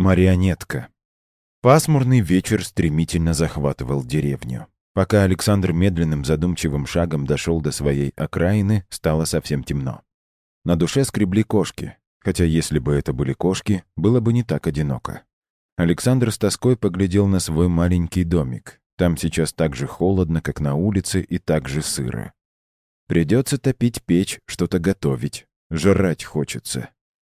Марионетка. Пасмурный вечер стремительно захватывал деревню. Пока Александр медленным задумчивым шагом дошел до своей окраины, стало совсем темно. На душе скребли кошки, хотя если бы это были кошки, было бы не так одиноко. Александр с тоской поглядел на свой маленький домик. Там сейчас так же холодно, как на улице, и так же сыро. Придется топить печь, что-то готовить. Жрать хочется.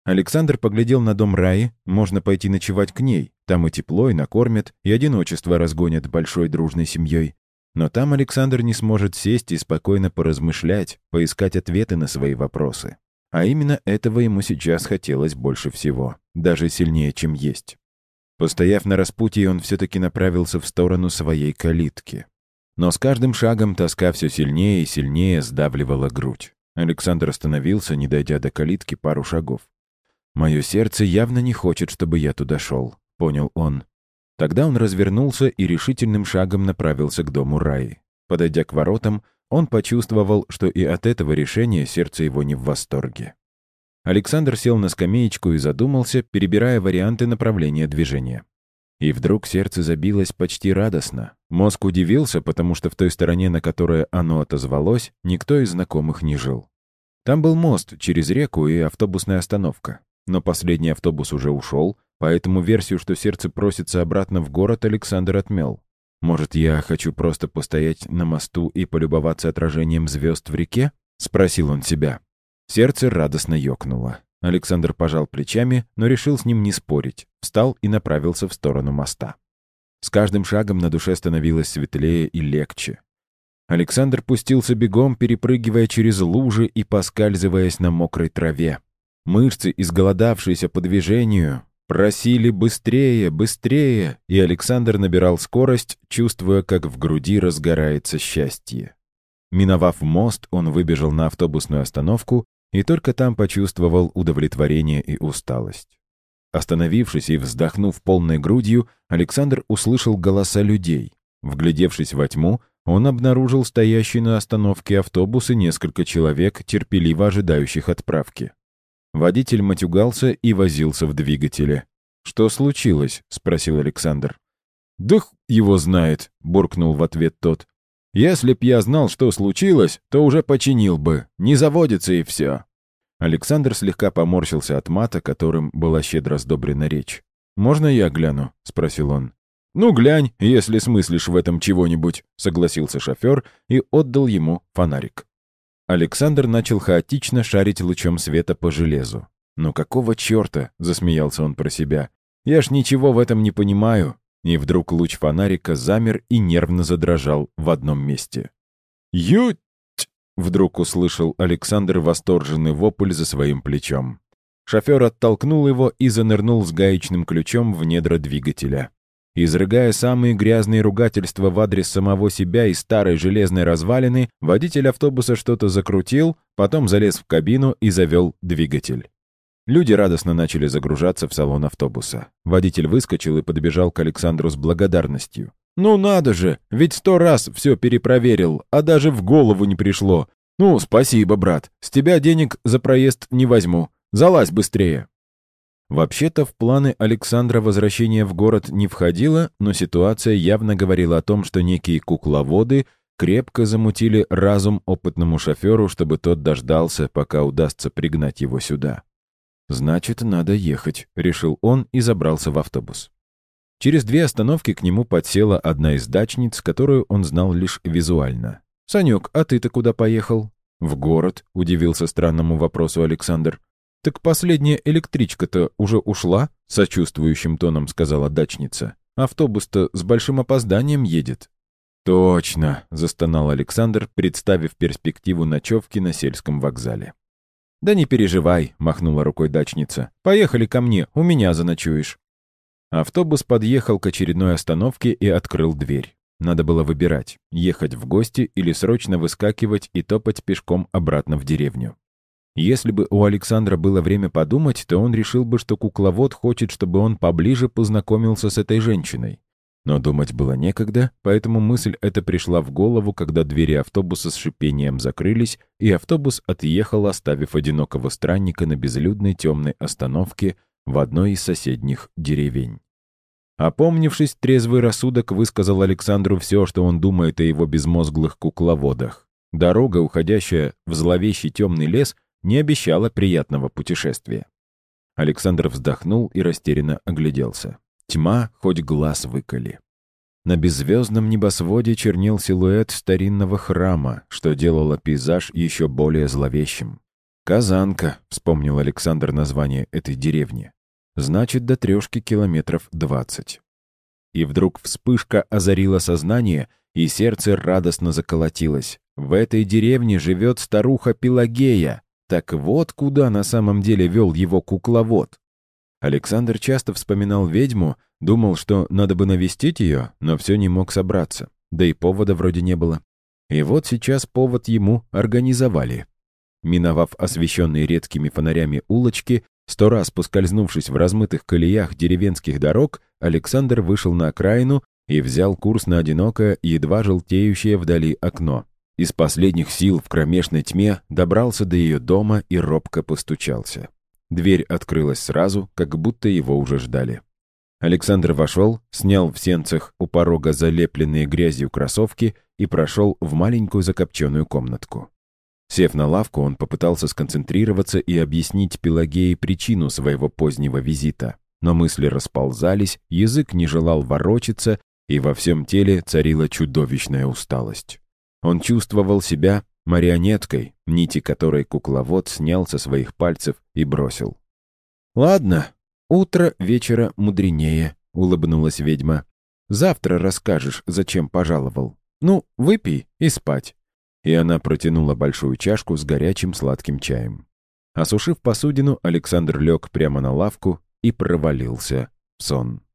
Александр поглядел на дом Раи, можно пойти ночевать к ней. Там и тепло, и накормят, и одиночество разгонят большой дружной семьей. Но там Александр не сможет сесть и спокойно поразмышлять, поискать ответы на свои вопросы. А именно этого ему сейчас хотелось больше всего, даже сильнее, чем есть. Постояв на распутье, он все-таки направился в сторону своей калитки. Но с каждым шагом тоска все сильнее и сильнее сдавливала грудь. Александр остановился, не дойдя до калитки пару шагов. «Мое сердце явно не хочет, чтобы я туда шел», — понял он. Тогда он развернулся и решительным шагом направился к дому Раи. Подойдя к воротам, он почувствовал, что и от этого решения сердце его не в восторге. Александр сел на скамеечку и задумался, перебирая варианты направления движения. И вдруг сердце забилось почти радостно. Мозг удивился, потому что в той стороне, на которое оно отозвалось, никто из знакомых не жил. Там был мост через реку и автобусная остановка. Но последний автобус уже ушел, поэтому версию, что сердце просится обратно в город, Александр отмел. «Может, я хочу просто постоять на мосту и полюбоваться отражением звезд в реке?» — спросил он себя. Сердце радостно ёкнуло. Александр пожал плечами, но решил с ним не спорить, встал и направился в сторону моста. С каждым шагом на душе становилось светлее и легче. Александр пустился бегом, перепрыгивая через лужи и поскальзываясь на мокрой траве. Мышцы, изголодавшиеся по движению, просили быстрее, быстрее, и Александр набирал скорость, чувствуя, как в груди разгорается счастье. Миновав мост, он выбежал на автобусную остановку и только там почувствовал удовлетворение и усталость. Остановившись и вздохнув полной грудью, Александр услышал голоса людей. Вглядевшись во тьму, он обнаружил стоящий на остановке автобус и несколько человек, терпеливо ожидающих отправки. Водитель матюгался и возился в двигателе. «Что случилось?» — спросил Александр. «Да его знает», — буркнул в ответ тот. «Если б я знал, что случилось, то уже починил бы. Не заводится и все». Александр слегка поморщился от мата, которым была щедро сдобрена речь. «Можно я гляну?» — спросил он. «Ну, глянь, если смыслишь в этом чего-нибудь», — согласился шофер и отдал ему фонарик. Александр начал хаотично шарить лучом света по железу. «Ну какого черта?» — засмеялся он про себя. «Я ж ничего в этом не понимаю». И вдруг луч фонарика замер и нервно задрожал в одном месте. «Ють!» — вдруг услышал Александр восторженный вопль за своим плечом. Шофер оттолкнул его и занырнул с гаечным ключом в недра двигателя. Изрыгая самые грязные ругательства в адрес самого себя и старой железной развалины, водитель автобуса что-то закрутил, потом залез в кабину и завел двигатель. Люди радостно начали загружаться в салон автобуса. Водитель выскочил и подбежал к Александру с благодарностью. «Ну надо же, ведь сто раз все перепроверил, а даже в голову не пришло. Ну, спасибо, брат, с тебя денег за проезд не возьму. Залазь быстрее». Вообще-то в планы Александра возвращение в город не входило, но ситуация явно говорила о том, что некие кукловоды крепко замутили разум опытному шоферу, чтобы тот дождался, пока удастся пригнать его сюда. «Значит, надо ехать», — решил он и забрался в автобус. Через две остановки к нему подсела одна из дачниц, которую он знал лишь визуально. «Санек, а ты-то куда поехал?» «В город», — удивился странному вопросу Александр. «Так последняя электричка-то уже ушла?» — сочувствующим тоном сказала дачница. «Автобус-то с большим опозданием едет». «Точно!» — застонал Александр, представив перспективу ночевки на сельском вокзале. «Да не переживай», — махнула рукой дачница. «Поехали ко мне, у меня заночуешь». Автобус подъехал к очередной остановке и открыл дверь. Надо было выбирать, ехать в гости или срочно выскакивать и топать пешком обратно в деревню. Если бы у Александра было время подумать, то он решил бы, что кукловод хочет, чтобы он поближе познакомился с этой женщиной. Но думать было некогда, поэтому мысль эта пришла в голову, когда двери автобуса с шипением закрылись, и автобус отъехал, оставив одинокого странника на безлюдной темной остановке в одной из соседних деревень. Опомнившись, трезвый рассудок высказал Александру все, что он думает о его безмозглых кукловодах. Дорога, уходящая в зловещий темный лес, не обещала приятного путешествия. Александр вздохнул и растерянно огляделся. Тьма, хоть глаз выколи. На беззвездном небосводе чернел силуэт старинного храма, что делало пейзаж еще более зловещим. «Казанка», — вспомнил Александр название этой деревни. «Значит, до трешки километров двадцать». И вдруг вспышка озарила сознание, и сердце радостно заколотилось. В этой деревне живет старуха Пелагея. Так вот куда на самом деле вел его кукловод. Александр часто вспоминал ведьму, думал, что надо бы навестить ее, но все не мог собраться. Да и повода вроде не было. И вот сейчас повод ему организовали. Миновав освещенные редкими фонарями улочки, сто раз поскользнувшись в размытых колеях деревенских дорог, Александр вышел на окраину и взял курс на одинокое, едва желтеющее вдали окно. Из последних сил в кромешной тьме добрался до ее дома и робко постучался. Дверь открылась сразу, как будто его уже ждали. Александр вошел, снял в сенцах у порога залепленные грязью кроссовки и прошел в маленькую закопченную комнатку. Сев на лавку, он попытался сконцентрироваться и объяснить Пелагее причину своего позднего визита. Но мысли расползались, язык не желал ворочаться, и во всем теле царила чудовищная усталость. Он чувствовал себя марионеткой, нити которой кукловод снял со своих пальцев и бросил. «Ладно, утро вечера мудренее», — улыбнулась ведьма. «Завтра расскажешь, зачем пожаловал. Ну, выпей и спать». И она протянула большую чашку с горячим сладким чаем. Осушив посудину, Александр лег прямо на лавку и провалился в сон.